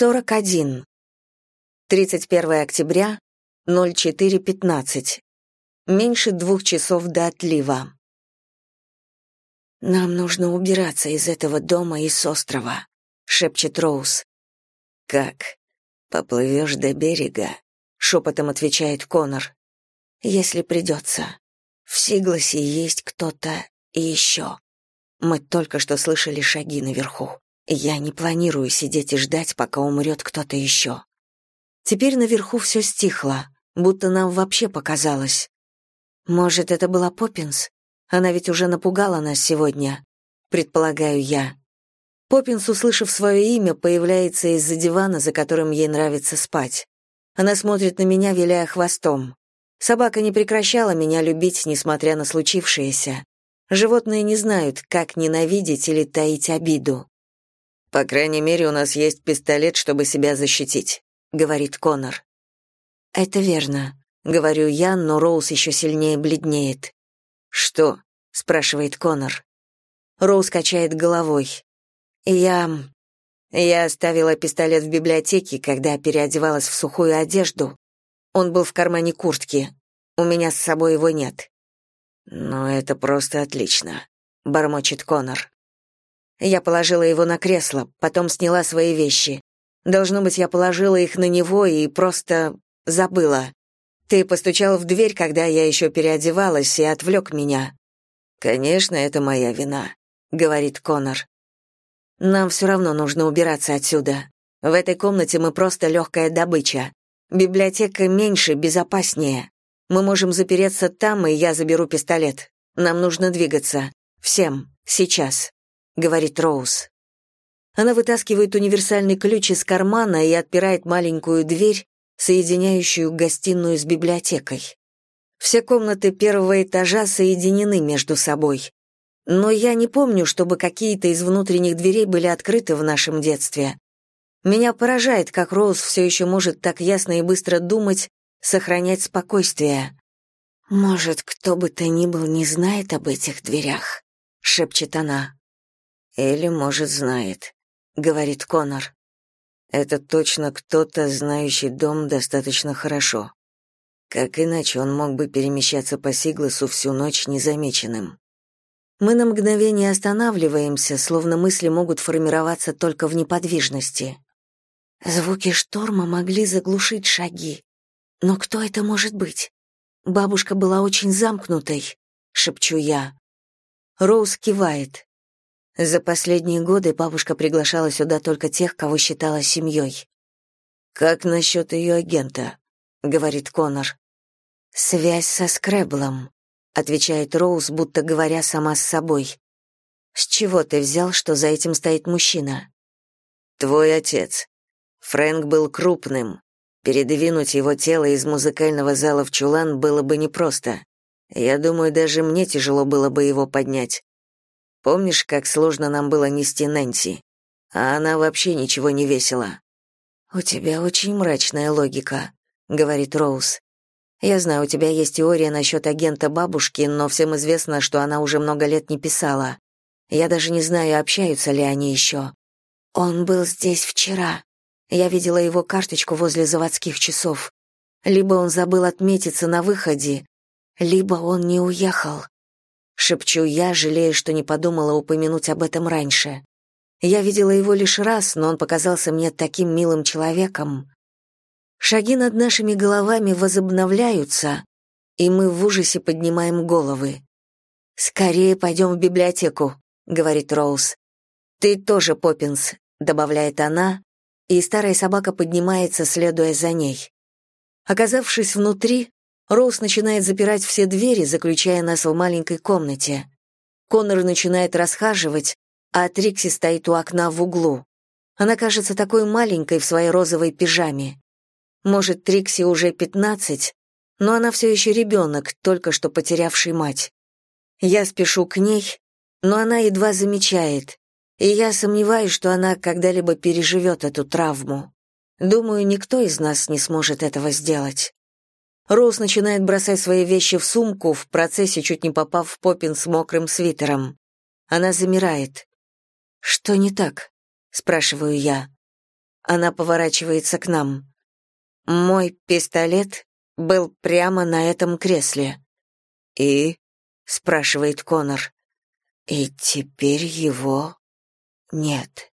41. 31 октября, 04.15. Меньше двух часов до отлива. «Нам нужно убираться из этого дома и с острова», — шепчет Роуз. «Как? Поплывешь до берега?» — шепотом отвечает Конор. «Если придется. В Сигласе есть кто-то еще. Мы только что слышали шаги наверху. Я не планирую сидеть и ждать, пока умрет кто-то еще. Теперь наверху все стихло, будто нам вообще показалось. Может, это была Поппинс? Она ведь уже напугала нас сегодня, предполагаю я. Поппинс, услышав свое имя, появляется из-за дивана, за которым ей нравится спать. Она смотрит на меня, виляя хвостом. Собака не прекращала меня любить, несмотря на случившееся. Животные не знают, как ненавидеть или таить обиду. По крайней мере, у нас есть пистолет, чтобы себя защитить, говорит Конор. Это верно, говорю я, но Роуз еще сильнее бледнеет. Что? спрашивает Конор. Роуз качает головой. Я я оставила пистолет в библиотеке, когда переодевалась в сухую одежду. Он был в кармане куртки. У меня с собой его нет. Но это просто отлично, бормочет Конор. Я положила его на кресло, потом сняла свои вещи. Должно быть, я положила их на него и просто забыла. Ты постучал в дверь, когда я еще переодевалась, и отвлек меня. Конечно, это моя вина, говорит Конор. Нам все равно нужно убираться отсюда. В этой комнате мы просто легкая добыча. Библиотека меньше, безопаснее. Мы можем запереться там, и я заберу пистолет. Нам нужно двигаться. Всем. Сейчас говорит Роуз. Она вытаскивает универсальный ключ из кармана и отпирает маленькую дверь, соединяющую гостиную с библиотекой. Все комнаты первого этажа соединены между собой. Но я не помню, чтобы какие-то из внутренних дверей были открыты в нашем детстве. Меня поражает, как Роуз все еще может так ясно и быстро думать, сохранять спокойствие. «Может, кто бы то ни был не знает об этих дверях», — шепчет она. Или, может, знает, говорит Конор. Это точно кто-то, знающий дом достаточно хорошо. Как иначе он мог бы перемещаться по Сигласу всю ночь незамеченным? Мы на мгновение останавливаемся, словно мысли могут формироваться только в неподвижности. Звуки шторма могли заглушить шаги. Но кто это может быть? Бабушка была очень замкнутой, шепчу я. Роуз кивает. За последние годы бабушка приглашала сюда только тех, кого считала семьей. «Как насчет ее агента?» — говорит Конор. «Связь со Скрэблом», — отвечает Роуз, будто говоря сама с собой. «С чего ты взял, что за этим стоит мужчина?» «Твой отец. Фрэнк был крупным. Передвинуть его тело из музыкального зала в чулан было бы непросто. Я думаю, даже мне тяжело было бы его поднять. Помнишь, как сложно нам было нести Нэнси? А она вообще ничего не весила. У тебя очень мрачная логика, говорит Роуз. Я знаю, у тебя есть теория насчет агента бабушки, но всем известно, что она уже много лет не писала. Я даже не знаю, общаются ли они еще. Он был здесь вчера. Я видела его карточку возле заводских часов. Либо он забыл отметиться на выходе, либо он не уехал шепчу я, жалея, что не подумала упомянуть об этом раньше. Я видела его лишь раз, но он показался мне таким милым человеком. Шаги над нашими головами возобновляются, и мы в ужасе поднимаем головы. «Скорее пойдем в библиотеку», — говорит Роуз. «Ты тоже, Поппинс», — добавляет она, и старая собака поднимается, следуя за ней. Оказавшись внутри, Роуз начинает запирать все двери, заключая нас в маленькой комнате. Коннор начинает расхаживать, а Трикси стоит у окна в углу. Она кажется такой маленькой в своей розовой пижаме. Может, Трикси уже пятнадцать, но она все еще ребенок, только что потерявший мать. Я спешу к ней, но она едва замечает, и я сомневаюсь, что она когда-либо переживет эту травму. Думаю, никто из нас не сможет этого сделать. Роуз начинает бросать свои вещи в сумку, в процессе чуть не попав в Поппин с мокрым свитером. Она замирает. «Что не так?» — спрашиваю я. Она поворачивается к нам. «Мой пистолет был прямо на этом кресле». «И?» — спрашивает Конор. «И теперь его нет».